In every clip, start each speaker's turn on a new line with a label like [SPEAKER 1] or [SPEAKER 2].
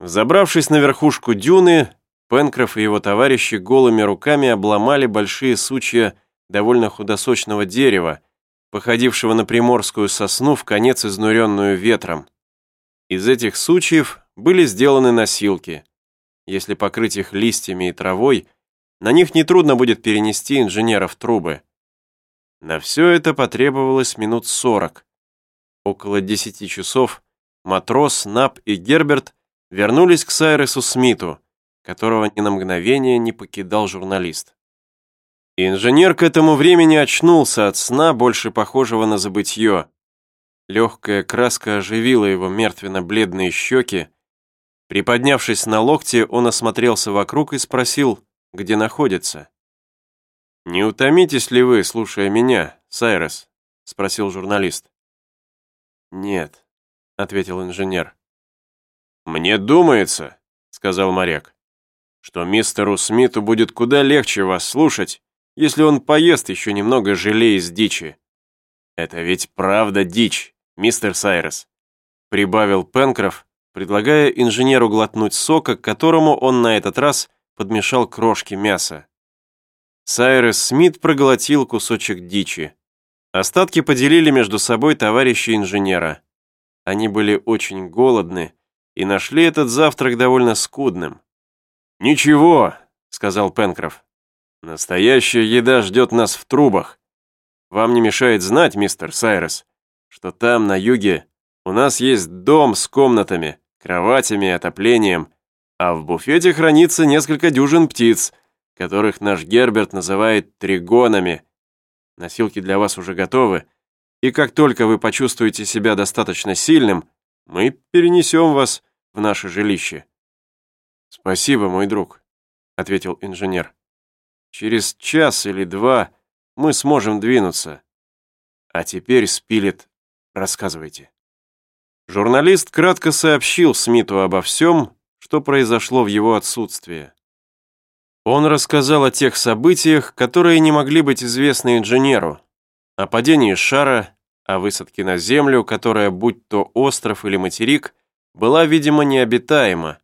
[SPEAKER 1] Взобравшись на верхушку дюны, Пенкроф и его товарищи голыми руками обломали большие сучья довольно худосочного дерева, походившего на приморскую сосну в конец изнуренную ветром. Из этих сучьев были сделаны носилки. Если покрыть их листьями и травой, на них нетрудно будет перенести инженеров трубы. На все это потребовалось минут сорок. Около десяти часов матрос, Нап и Герберт вернулись к Сайресу Смиту, которого ни на мгновение не покидал журналист. Инженер к этому времени очнулся от сна, больше похожего на забытье. Легкая краска оживила его мертвенно-бледные щеки. Приподнявшись на локте, он осмотрелся вокруг и спросил, где находится. «Не утомитесь ли вы, слушая меня, Сайрес?» — спросил журналист. «Нет», — ответил инженер. «Мне думается», — сказал моряк, «что мистеру Смиту будет куда легче вас слушать, если он поест еще немного желе из дичи. Это ведь правда дичь, мистер Сайрес», — прибавил Пенкроф, предлагая инженеру глотнуть сока, к которому он на этот раз подмешал крошки мяса. Сайрес Смит проглотил кусочек дичи. Остатки поделили между собой товарищи инженера. Они были очень голодны и нашли этот завтрак довольно скудным. «Ничего», — сказал Пенкроф. «Настоящая еда ждет нас в трубах. Вам не мешает знать, мистер Сайрес, что там, на юге, у нас есть дом с комнатами, кроватями отоплением, а в буфете хранится несколько дюжин птиц, которых наш Герберт называет тригонами. Носилки для вас уже готовы, и как только вы почувствуете себя достаточно сильным, мы перенесем вас в наше жилище». «Спасибо, мой друг», — ответил инженер. «Через час или два мы сможем двинуться. А теперь, Спилет, рассказывайте». Журналист кратко сообщил Смиту обо всем, что произошло в его отсутствие. Он рассказал о тех событиях, которые не могли быть известны инженеру, о падении шара, о высадке на Землю, которая, будь то остров или материк, была, видимо, необитаема,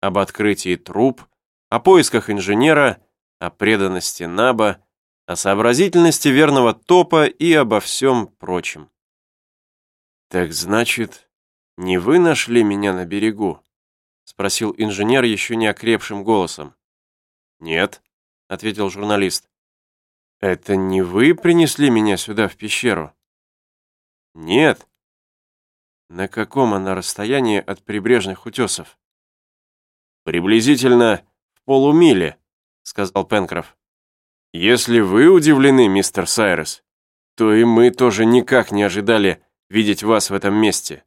[SPEAKER 1] об открытии труб, о поисках инженера, о преданности Наба, о сообразительности верного топа и обо всем прочем. «Так значит, не вы нашли меня на берегу?» — спросил инженер еще не окрепшим голосом. «Нет», — ответил журналист. «Это не вы принесли меня сюда, в пещеру?» «Нет». «На каком она расстоянии от прибрежных утесов?» «Приблизительно в полумиле», — сказал Пенкроф. «Если вы удивлены, мистер Сайрес, то и мы тоже никак не ожидали видеть вас в этом месте».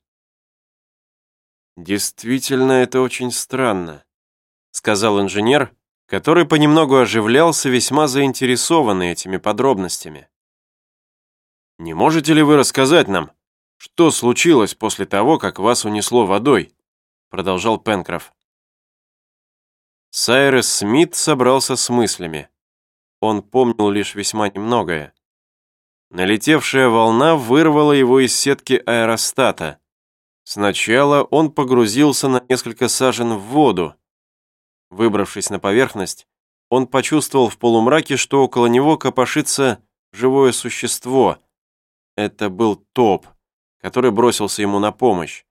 [SPEAKER 1] «Действительно, это очень странно», — сказал инженер, который понемногу оживлялся, весьма заинтересованный этими подробностями. «Не можете ли вы рассказать нам, что случилось после того, как вас унесло водой?» продолжал Пенкроф. Сайрес Смит собрался с мыслями. Он помнил лишь весьма немногое. Налетевшая волна вырвала его из сетки аэростата. Сначала он погрузился на несколько сажен в воду, Выбравшись на поверхность, он почувствовал в полумраке, что около него копошится живое существо. Это был топ, который бросился ему на помощь.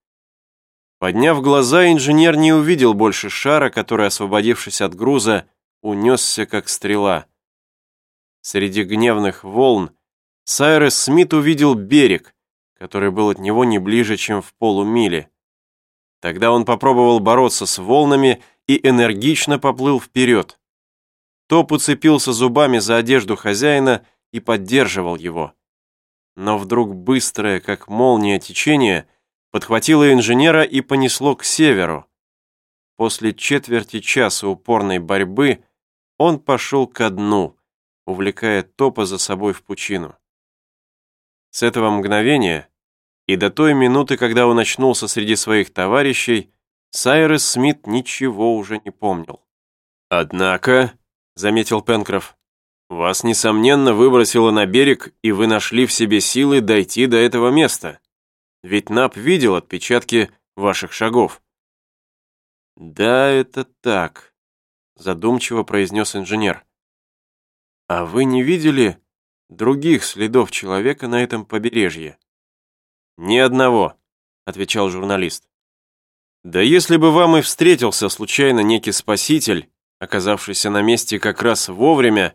[SPEAKER 1] Подняв глаза, инженер не увидел больше шара, который, освободившись от груза, унесся как стрела. Среди гневных волн Сайрес Смит увидел берег, который был от него не ближе, чем в полумиле. Тогда он попробовал бороться с волнами и энергично поплыл вперед. Топ уцепился зубами за одежду хозяина и поддерживал его. Но вдруг быстрое, как молния, течение подхватило инженера и понесло к северу. После четверти часа упорной борьбы он пошел ко дну, увлекая топа за собой в пучину. С этого мгновения и до той минуты, когда он очнулся среди своих товарищей, Сайрес Смит ничего уже не помнил. «Однако», — заметил Пенкроф, «вас, несомненно, выбросило на берег, и вы нашли в себе силы дойти до этого места. Ведь Нап видел отпечатки ваших шагов». «Да, это так», — задумчиво произнес инженер. «А вы не видели других следов человека на этом побережье?» «Ни одного», — отвечал журналист. «Да если бы вам и встретился случайно некий спаситель, оказавшийся на месте как раз вовремя,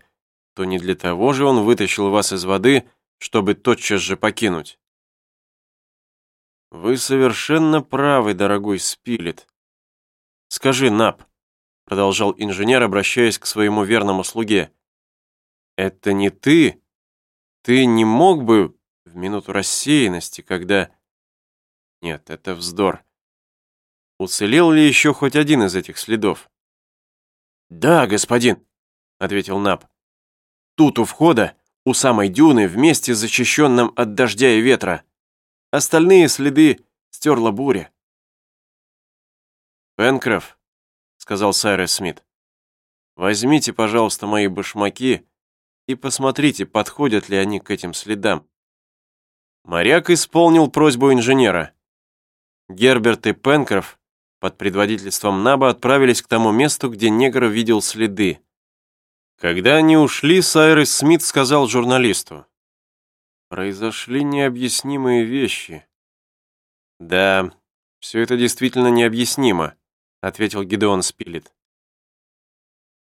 [SPEAKER 1] то не для того же он вытащил вас из воды, чтобы тотчас же покинуть». «Вы совершенно правы, дорогой Спилет. Скажи, Нап», — продолжал инженер, обращаясь к своему верному слуге, «это не ты? Ты не мог бы в минуту рассеянности, когда...» «Нет, это вздор. Уцелел ли еще хоть один из этих следов?» «Да, господин», — ответил Нап. «Тут у входа, у самой дюны, вместе с защищенным от дождя и ветра. Остальные следы стерла буря». «Пенкроф», — сказал Сайрес Смит, «возьмите, пожалуйста, мои башмаки и посмотрите, подходят ли они к этим следам». Моряк исполнил просьбу инженера. Герберт и Пенкроф под предводительством Наба отправились к тому месту, где негр видел следы. Когда они ушли, Сайрес Смит сказал журналисту. «Произошли необъяснимые вещи». «Да, все это действительно необъяснимо», — ответил Гидеон Спилет.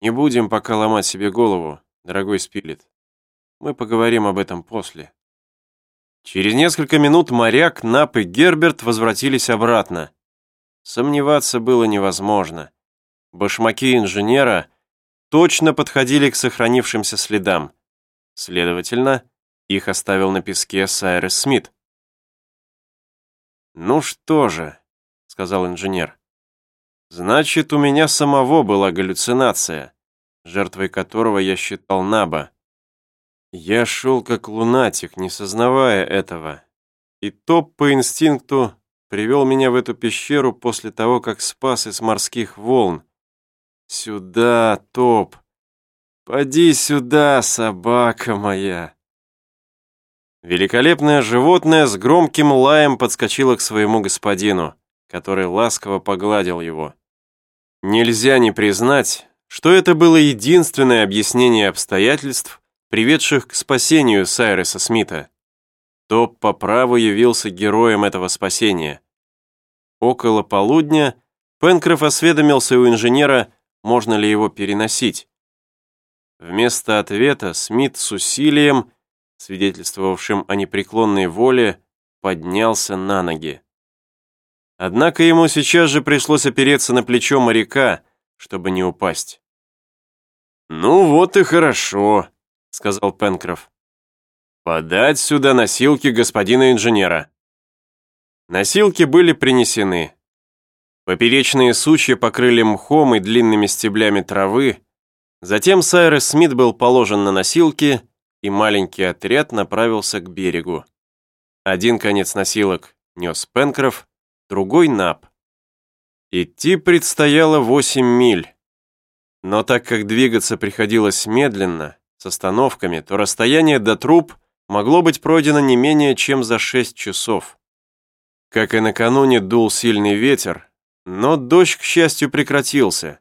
[SPEAKER 1] «Не будем пока ломать себе голову, дорогой Спилет. Мы поговорим об этом после». Через несколько минут моряк, Нап и Герберт возвратились обратно. Сомневаться было невозможно. Башмаки инженера точно подходили к сохранившимся следам. Следовательно, их оставил на песке Сайрес Смит. «Ну что же», — сказал инженер, — «значит, у меня самого была галлюцинация, жертвой которого я считал Наба. Я шел как лунатик, не сознавая этого, и топ по инстинкту привел меня в эту пещеру после того, как спас из морских волн. Сюда, топ! Поди сюда, собака моя!» Великолепное животное с громким лаем подскочило к своему господину, который ласково погладил его. Нельзя не признать, что это было единственное объяснение обстоятельств, приведших к спасению Сайреса Смита. Топ по праву явился героем этого спасения. Около полудня Пенкроф осведомился у инженера, можно ли его переносить. Вместо ответа Смит с усилием, свидетельствовавшим о непреклонной воле, поднялся на ноги. Однако ему сейчас же пришлось опереться на плечо моряка, чтобы не упасть. «Ну вот и хорошо», — сказал Пенкроф. «Подать сюда носилки господина инженера». Носилки были принесены. Поперечные сучья покрыли мхом и длинными стеблями травы. Затем Сайрес Смит был положен на носилки, и маленький отряд направился к берегу. Один конец носилок нес Пенкроф, другой — Нап. Идти предстояло восемь миль. Но так как двигаться приходилось медленно, с остановками, то расстояние до труб могло быть пройдено не менее чем за 6 часов. Как и накануне дул сильный ветер, но дождь, к счастью, прекратился.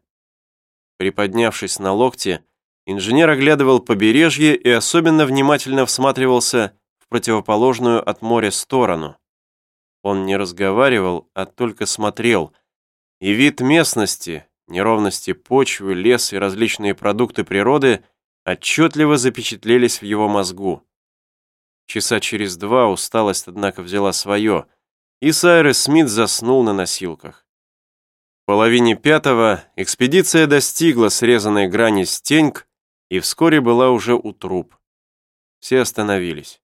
[SPEAKER 1] Приподнявшись на локте, инженер оглядывал побережье и особенно внимательно всматривался в противоположную от моря сторону. Он не разговаривал, а только смотрел, и вид местности, неровности почвы, лес и различные продукты природы – отчетливо запечатлелись в его мозгу. Часа через два усталость, однако, взяла свое, и Сайрес Смит заснул на носилках. Половине пятого экспедиция достигла срезанной грани стеньк и вскоре была уже у труп. Все остановились.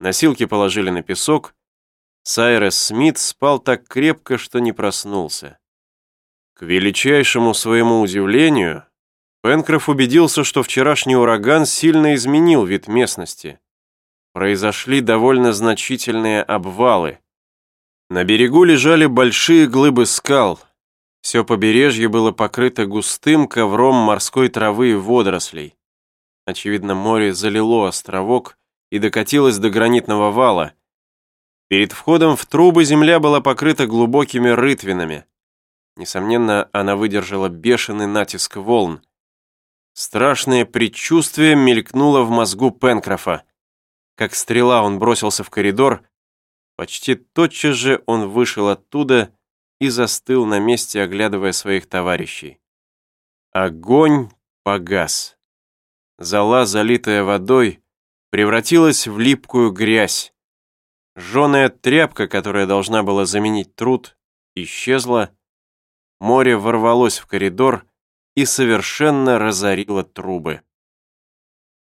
[SPEAKER 1] Носилки положили на песок. Сайрес Смит спал так крепко, что не проснулся. К величайшему своему удивлению, Пенкроф убедился, что вчерашний ураган сильно изменил вид местности. Произошли довольно значительные обвалы. На берегу лежали большие глыбы скал. Все побережье было покрыто густым ковром морской травы и водорослей. Очевидно, море залило островок и докатилось до гранитного вала. Перед входом в трубы земля была покрыта глубокими рытвинами. Несомненно, она выдержала бешеный натиск волн. Страшное предчувствие мелькнуло в мозгу Пенкрофа. Как стрела он бросился в коридор. Почти тотчас же он вышел оттуда и застыл на месте, оглядывая своих товарищей. Огонь погас. Зала, залитая водой, превратилась в липкую грязь. Жженая тряпка, которая должна была заменить труд, исчезла. Море ворвалось в коридор и совершенно разорило трубы.